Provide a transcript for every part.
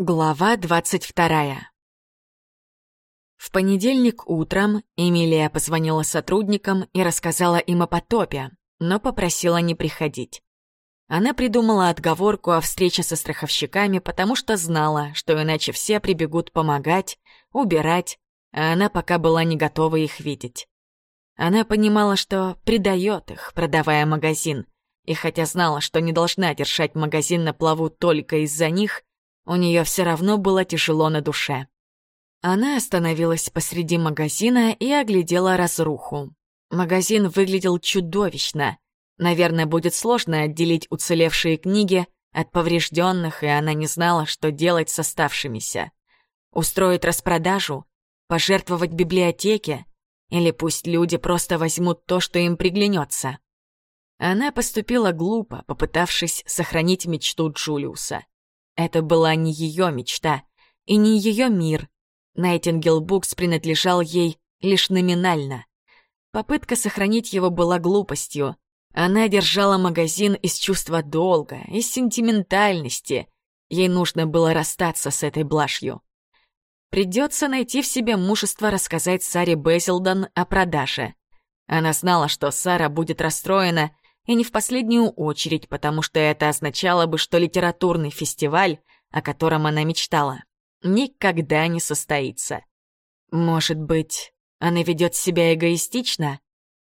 Глава двадцать вторая. В понедельник утром Эмилия позвонила сотрудникам и рассказала им о потопе, но попросила не приходить. Она придумала отговорку о встрече со страховщиками, потому что знала, что иначе все прибегут помогать, убирать, а она пока была не готова их видеть. Она понимала, что предает их, продавая магазин, и хотя знала, что не должна держать магазин на плаву только из-за них, у нее все равно было тяжело на душе. Она остановилась посреди магазина и оглядела разруху. Магазин выглядел чудовищно. Наверное, будет сложно отделить уцелевшие книги от поврежденных, и она не знала, что делать с оставшимися. Устроить распродажу? Пожертвовать библиотеке? Или пусть люди просто возьмут то, что им приглянется? Она поступила глупо, попытавшись сохранить мечту Джулиуса. Это была не ее мечта и не ее мир. Найтингел Букс принадлежал ей лишь номинально. Попытка сохранить его была глупостью. Она держала магазин из чувства долга, из сентиментальности. Ей нужно было расстаться с этой блажью. Придется найти в себе мужество рассказать Саре Безилдон о продаже. Она знала, что Сара будет расстроена и не в последнюю очередь, потому что это означало бы, что литературный фестиваль, о котором она мечтала, никогда не состоится. Может быть, она ведет себя эгоистично?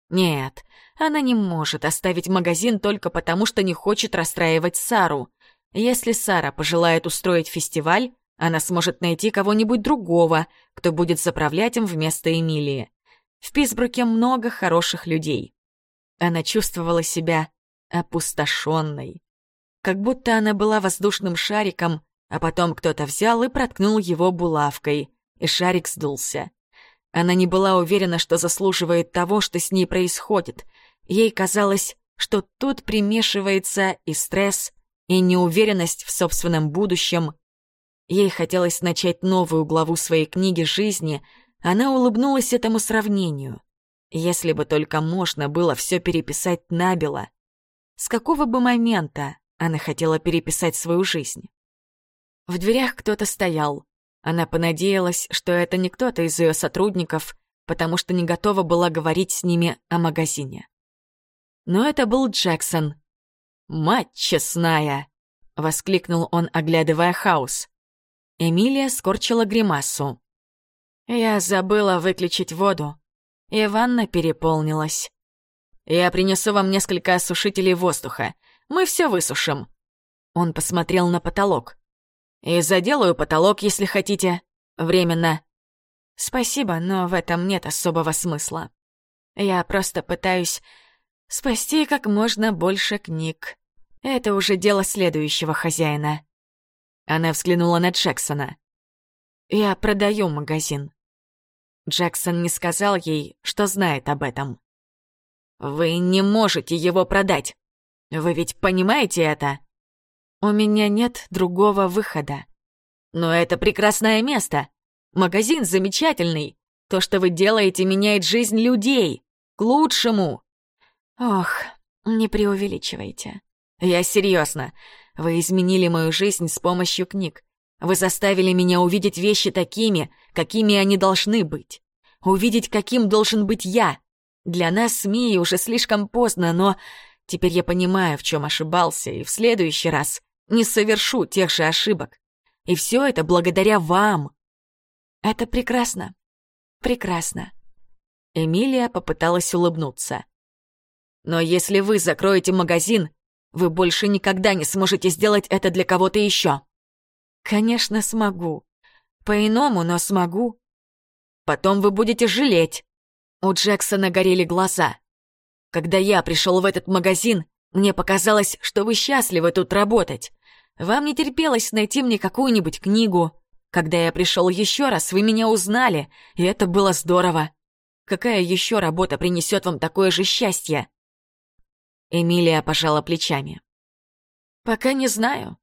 Нет, она не может оставить магазин только потому, что не хочет расстраивать Сару. Если Сара пожелает устроить фестиваль, она сможет найти кого-нибудь другого, кто будет заправлять им вместо Эмилии. В Писбруке много хороших людей. Она чувствовала себя опустошенной. Как будто она была воздушным шариком, а потом кто-то взял и проткнул его булавкой, и шарик сдулся. Она не была уверена, что заслуживает того, что с ней происходит. Ей казалось, что тут примешивается и стресс, и неуверенность в собственном будущем. Ей хотелось начать новую главу своей книги жизни. Она улыбнулась этому сравнению. Если бы только можно было все переписать набело. С какого бы момента она хотела переписать свою жизнь? В дверях кто-то стоял. Она понадеялась, что это не кто-то из ее сотрудников, потому что не готова была говорить с ними о магазине. Но это был Джексон. «Мать честная!» — воскликнул он, оглядывая хаос. Эмилия скорчила гримасу. «Я забыла выключить воду и ванна переполнилась. «Я принесу вам несколько осушителей воздуха. Мы все высушим». Он посмотрел на потолок. «И заделаю потолок, если хотите. Временно». «Спасибо, но в этом нет особого смысла. Я просто пытаюсь спасти как можно больше книг. Это уже дело следующего хозяина». Она взглянула на Джексона. «Я продаю магазин. Джексон не сказал ей, что знает об этом. «Вы не можете его продать. Вы ведь понимаете это?» «У меня нет другого выхода». «Но это прекрасное место. Магазин замечательный. То, что вы делаете, меняет жизнь людей. К лучшему». «Ох, не преувеличивайте». «Я серьезно. Вы изменили мою жизнь с помощью книг. Вы заставили меня увидеть вещи такими, какими они должны быть. Увидеть, каким должен быть я. Для нас с Мией уже слишком поздно, но теперь я понимаю, в чем ошибался, и в следующий раз не совершу тех же ошибок. И все это благодаря вам. Это прекрасно. Прекрасно. Эмилия попыталась улыбнуться. Но если вы закроете магазин, вы больше никогда не сможете сделать это для кого-то еще. Конечно, смогу. По-иному, но смогу. Потом вы будете жалеть. У Джексона горели глаза. Когда я пришел в этот магазин, мне показалось, что вы счастливы тут работать. Вам не терпелось найти мне какую-нибудь книгу. Когда я пришел еще раз, вы меня узнали, и это было здорово. Какая еще работа принесет вам такое же счастье? Эмилия пожала плечами. Пока не знаю.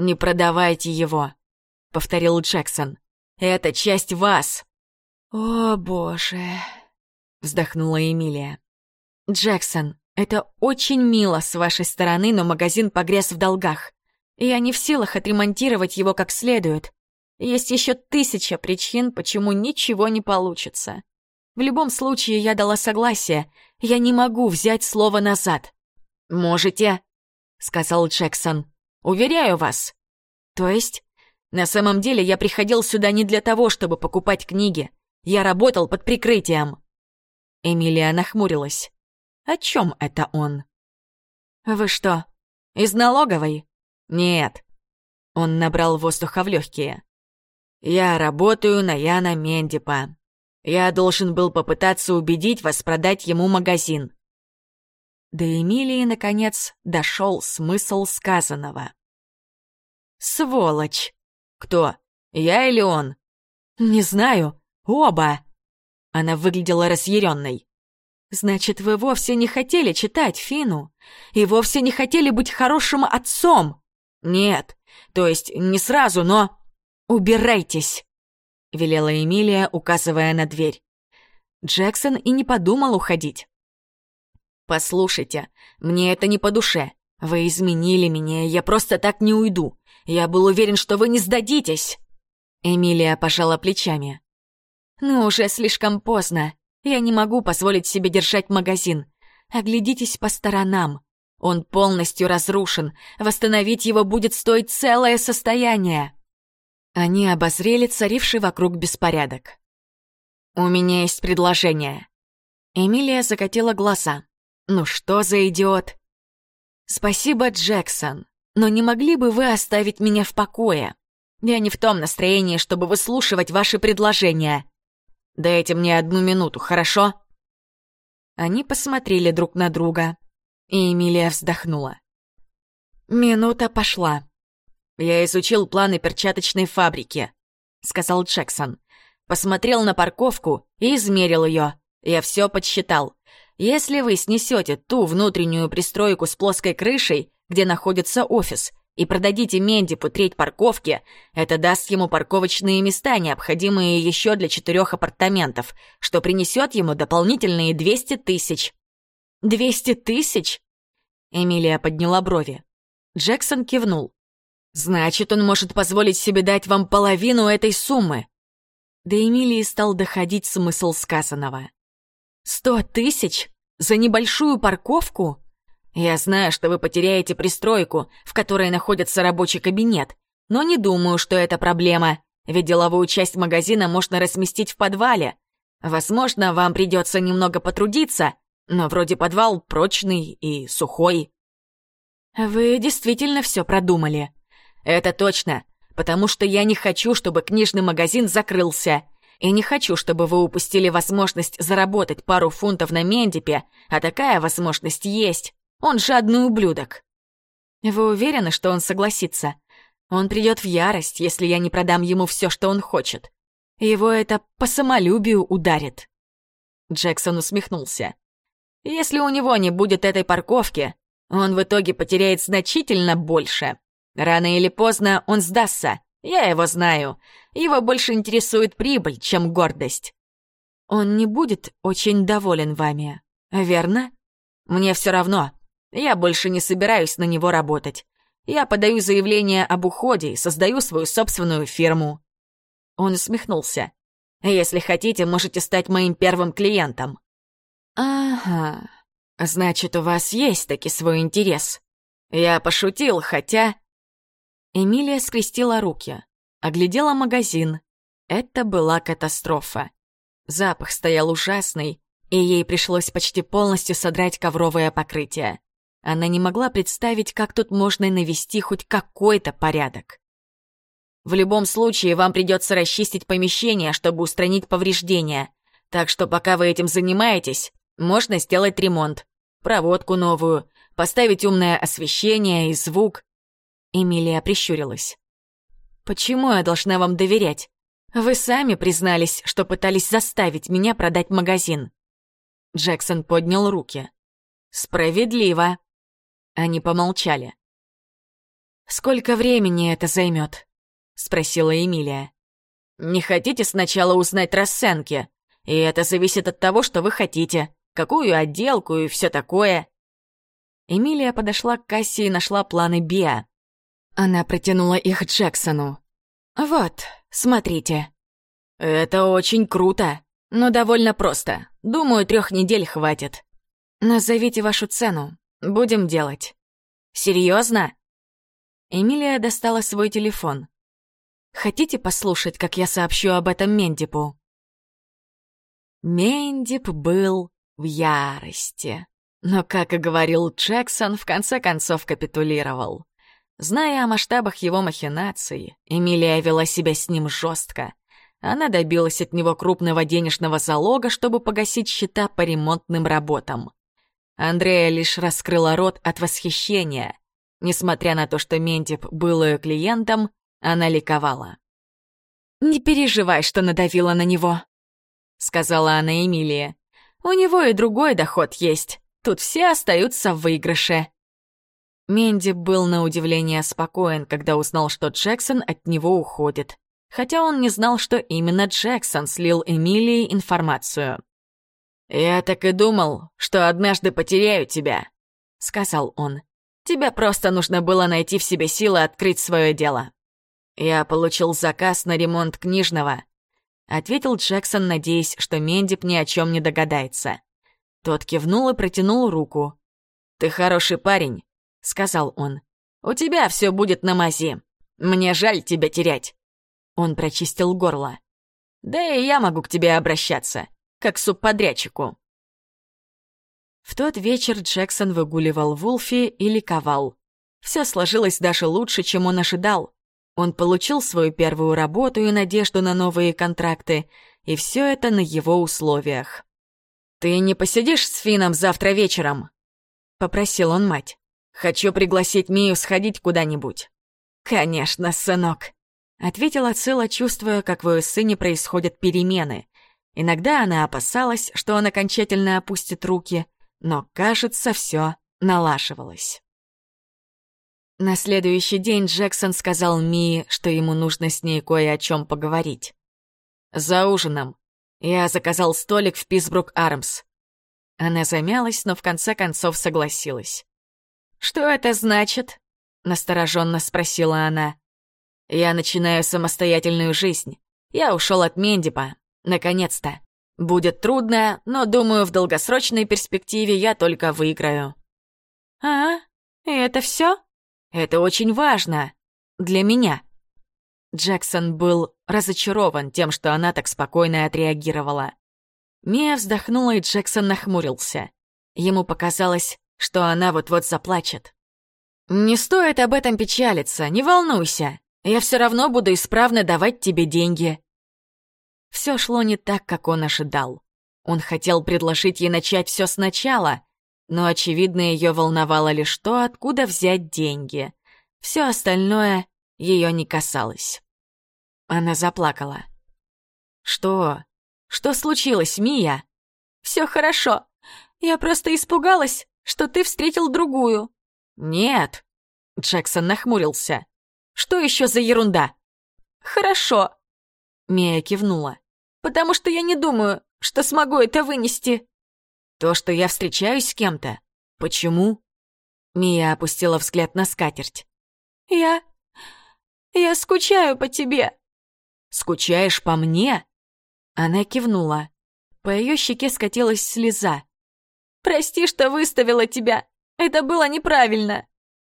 «Не продавайте его», — повторил Джексон. «Это часть вас». «О, боже», — вздохнула Эмилия. «Джексон, это очень мило с вашей стороны, но магазин погряз в долгах. Я не в силах отремонтировать его как следует. Есть еще тысяча причин, почему ничего не получится. В любом случае, я дала согласие. Я не могу взять слово назад. «Можете», — сказал Джексон. «Уверяю вас». «То есть?» «На самом деле я приходил сюда не для того, чтобы покупать книги. Я работал под прикрытием». Эмилия нахмурилась. «О чем это он?» «Вы что, из налоговой?» «Нет». Он набрал воздуха в легкие. «Я работаю на Яна Мендипа. Я должен был попытаться убедить вас продать ему магазин». До Эмилии, наконец, дошел смысл сказанного. «Сволочь!» «Кто? Я или он?» «Не знаю. Оба!» Она выглядела разъяренной. «Значит, вы вовсе не хотели читать Фину? И вовсе не хотели быть хорошим отцом?» «Нет. То есть не сразу, но...» «Убирайтесь!» — велела Эмилия, указывая на дверь. Джексон и не подумал уходить. «Послушайте, мне это не по душе. Вы изменили меня, я просто так не уйду. Я был уверен, что вы не сдадитесь!» Эмилия пожала плечами. «Ну, уже слишком поздно. Я не могу позволить себе держать магазин. Оглядитесь по сторонам. Он полностью разрушен. Восстановить его будет стоить целое состояние». Они обозрели царивший вокруг беспорядок. «У меня есть предложение». Эмилия закатила глаза. «Ну что за идиот?» «Спасибо, Джексон, но не могли бы вы оставить меня в покое? Я не в том настроении, чтобы выслушивать ваши предложения. Дайте мне одну минуту, хорошо?» Они посмотрели друг на друга, и Эмилия вздохнула. Минута пошла. «Я изучил планы перчаточной фабрики», — сказал Джексон. «Посмотрел на парковку и измерил ее. Я все подсчитал. Если вы снесете ту внутреннюю пристройку с плоской крышей, где находится офис, и продадите Мендипу треть парковки, это даст ему парковочные места, необходимые еще для четырех апартаментов, что принесет ему дополнительные 200 тысяч». «Двести тысяч?» Эмилия подняла брови. Джексон кивнул. Значит, он может позволить себе дать вам половину этой суммы. До Эмилии стал доходить смысл сказанного. Сто тысяч? За небольшую парковку? Я знаю, что вы потеряете пристройку, в которой находится рабочий кабинет, но не думаю, что это проблема, ведь деловую часть магазина можно разместить в подвале. Возможно, вам придется немного потрудиться, но вроде подвал прочный и сухой. Вы действительно все продумали, «Это точно, потому что я не хочу, чтобы книжный магазин закрылся. И не хочу, чтобы вы упустили возможность заработать пару фунтов на Мендипе, а такая возможность есть. Он жадный ублюдок». «Вы уверены, что он согласится? Он придет в ярость, если я не продам ему все, что он хочет. Его это по самолюбию ударит». Джексон усмехнулся. «Если у него не будет этой парковки, он в итоге потеряет значительно больше. Рано или поздно он сдастся. Я его знаю. Его больше интересует прибыль, чем гордость. Он не будет очень доволен вами, верно? Мне все равно. Я больше не собираюсь на него работать. Я подаю заявление об уходе и создаю свою собственную фирму. Он усмехнулся. Если хотите, можете стать моим первым клиентом. Ага. Значит, у вас есть таки свой интерес. Я пошутил, хотя... Эмилия скрестила руки, оглядела магазин. Это была катастрофа. Запах стоял ужасный, и ей пришлось почти полностью содрать ковровое покрытие. Она не могла представить, как тут можно навести хоть какой-то порядок. В любом случае, вам придется расчистить помещение, чтобы устранить повреждения. Так что пока вы этим занимаетесь, можно сделать ремонт, проводку новую, поставить умное освещение и звук, Эмилия прищурилась. «Почему я должна вам доверять? Вы сами признались, что пытались заставить меня продать магазин». Джексон поднял руки. «Справедливо». Они помолчали. «Сколько времени это займет?» — спросила Эмилия. «Не хотите сначала узнать расценки? И это зависит от того, что вы хотите, какую отделку и все такое». Эмилия подошла к кассе и нашла планы Биа. Она протянула их Джексону. «Вот, смотрите». «Это очень круто, но довольно просто. Думаю, трех недель хватит. Назовите вашу цену. Будем делать». «Серьезно?» Эмилия достала свой телефон. «Хотите послушать, как я сообщу об этом Мендипу?» Мендип был в ярости. Но, как и говорил Джексон, в конце концов капитулировал. Зная о масштабах его махинаций, Эмилия вела себя с ним жестко. Она добилась от него крупного денежного залога, чтобы погасить счета по ремонтным работам. Андрея лишь раскрыла рот от восхищения. Несмотря на то, что Ментип был ее клиентом, она ликовала. «Не переживай, что надавила на него», — сказала она Эмилии. «У него и другой доход есть. Тут все остаются в выигрыше». Менди был на удивление спокоен, когда узнал, что Джексон от него уходит. Хотя он не знал, что именно Джексон слил Эмилии информацию. «Я так и думал, что однажды потеряю тебя», — сказал он. «Тебе просто нужно было найти в себе силы открыть свое дело». «Я получил заказ на ремонт книжного», — ответил Джексон, надеясь, что Мендип ни о чем не догадается. Тот кивнул и протянул руку. «Ты хороший парень», — сказал он. «У тебя все будет на мази. Мне жаль тебя терять». Он прочистил горло. «Да и я могу к тебе обращаться как субподрядчику. В тот вечер Джексон выгуливал Вулфи и ликовал. Все сложилось даже лучше, чем он ожидал. Он получил свою первую работу и надежду на новые контракты, и все это на его условиях. «Ты не посидишь с Фином завтра вечером?» — попросил он мать. «Хочу пригласить Мию сходить куда-нибудь». «Конечно, сынок», — ответила Цила, чувствуя, как в ее сыне происходят перемены. Иногда она опасалась, что он окончательно опустит руки, но, кажется, все налаживалось. На следующий день Джексон сказал Мии, что ему нужно с ней кое о чем поговорить. «За ужином. Я заказал столик в Писбрук Армс». Она замялась, но в конце концов согласилась. «Что это значит?» — настороженно спросила она. «Я начинаю самостоятельную жизнь. Я ушел от Мендипа, Наконец-то. Будет трудно, но, думаю, в долгосрочной перспективе я только выиграю. А, и это все? Это очень важно. Для меня. Джексон был разочарован тем, что она так спокойно отреагировала. Мия вздохнула, и Джексон нахмурился. Ему показалось, что она вот-вот заплачет. «Не стоит об этом печалиться, не волнуйся. Я все равно буду исправно давать тебе деньги. Все шло не так, как он ожидал. Он хотел предложить ей начать все сначала, но, очевидно, ее волновало лишь то, откуда взять деньги. Все остальное ее не касалось. Она заплакала. «Что? Что случилось, Мия?» «Все хорошо. Я просто испугалась, что ты встретил другую». «Нет», — Джексон нахмурился. «Что еще за ерунда?» «Хорошо», — Мия кивнула потому что я не думаю, что смогу это вынести». «То, что я встречаюсь с кем-то? Почему?» Мия опустила взгляд на скатерть. «Я... я скучаю по тебе». «Скучаешь по мне?» Она кивнула. По ее щеке скатилась слеза. «Прости, что выставила тебя. Это было неправильно».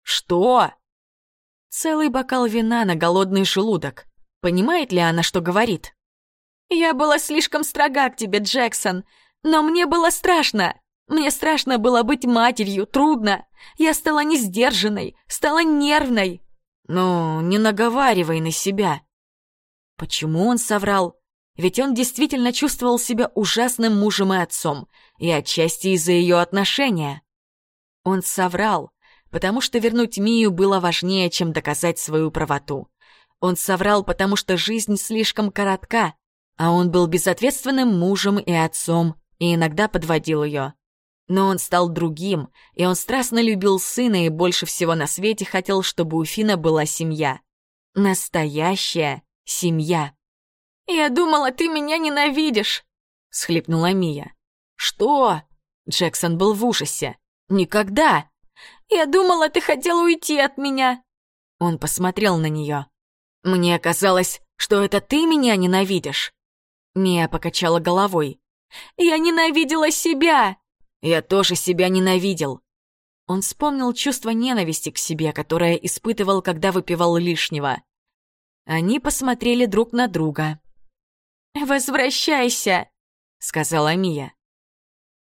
«Что?» Целый бокал вина на голодный желудок. Понимает ли она, что говорит? «Я была слишком строга к тебе, Джексон, но мне было страшно. Мне страшно было быть матерью, трудно. Я стала несдержанной, стала нервной». «Ну, не наговаривай на себя». Почему он соврал? Ведь он действительно чувствовал себя ужасным мужем и отцом, и отчасти из-за ее отношения. Он соврал, потому что вернуть Мию было важнее, чем доказать свою правоту. Он соврал, потому что жизнь слишком коротка, а он был безответственным мужем и отцом, и иногда подводил ее. Но он стал другим, и он страстно любил сына и больше всего на свете хотел, чтобы у Фина была семья. Настоящая семья. «Я думала, ты меня ненавидишь», — схлипнула Мия. «Что?» Джексон был в ужасе. «Никогда!» «Я думала, ты хотел уйти от меня!» Он посмотрел на нее. «Мне казалось, что это ты меня ненавидишь». Мия покачала головой. «Я ненавидела себя!» «Я тоже себя ненавидел». Он вспомнил чувство ненависти к себе, которое испытывал, когда выпивал лишнего. Они посмотрели друг на друга. «Возвращайся!» — сказала Мия.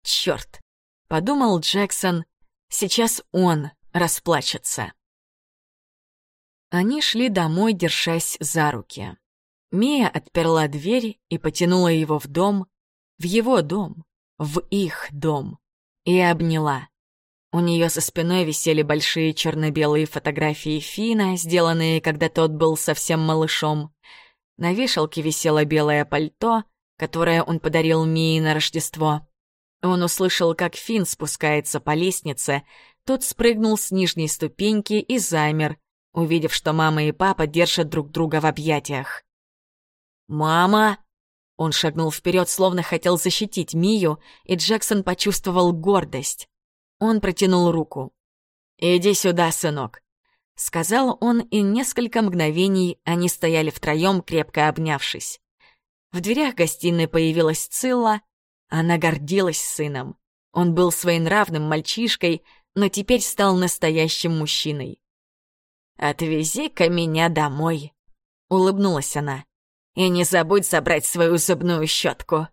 «Чёрт!» — подумал Джексон. «Сейчас он расплачется». Они шли домой, держась за руки. Мия отперла дверь и потянула его в дом, в его дом, в их дом, и обняла. У нее со спиной висели большие черно-белые фотографии Фина, сделанные, когда тот был совсем малышом. На вешалке висело белое пальто, которое он подарил Мии на Рождество. Он услышал, как Фин спускается по лестнице, тот спрыгнул с нижней ступеньки и замер, увидев, что мама и папа держат друг друга в объятиях. «Мама!» Он шагнул вперед, словно хотел защитить Мию, и Джексон почувствовал гордость. Он протянул руку. «Иди сюда, сынок», — сказал он, и несколько мгновений они стояли втроем, крепко обнявшись. В дверях гостиной появилась Цилла. Она гордилась сыном. Он был своенравным мальчишкой, но теперь стал настоящим мужчиной. «Отвези-ка меня домой», — улыбнулась она. «И не забудь забрать свою зубную щетку».